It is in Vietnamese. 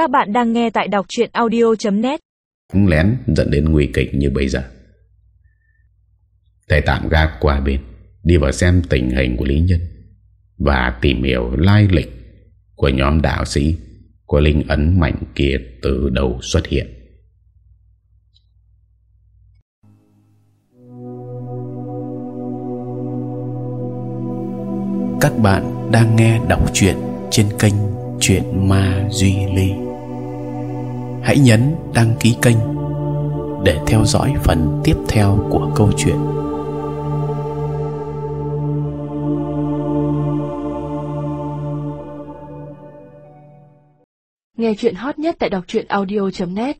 Các bạn đang nghe tại đọc chuyện audio.net lén dẫn đến nguy kịch như bây giờ. Thầy tạm gác qua bên, đi vào xem tình hình của Lý Nhân và tìm hiểu lai lịch của nhóm đạo sĩ của linh ấn mạnh kia từ đầu xuất hiện. Các bạn đang nghe đọc truyện trên kênh Chuyện Ma Duy Ly. Hãy nhấn đăng ký kênh để theo dõi phần tiếp theo của câu chuyện. Nghe chuyện hot nhất tại đọc truyện audio.net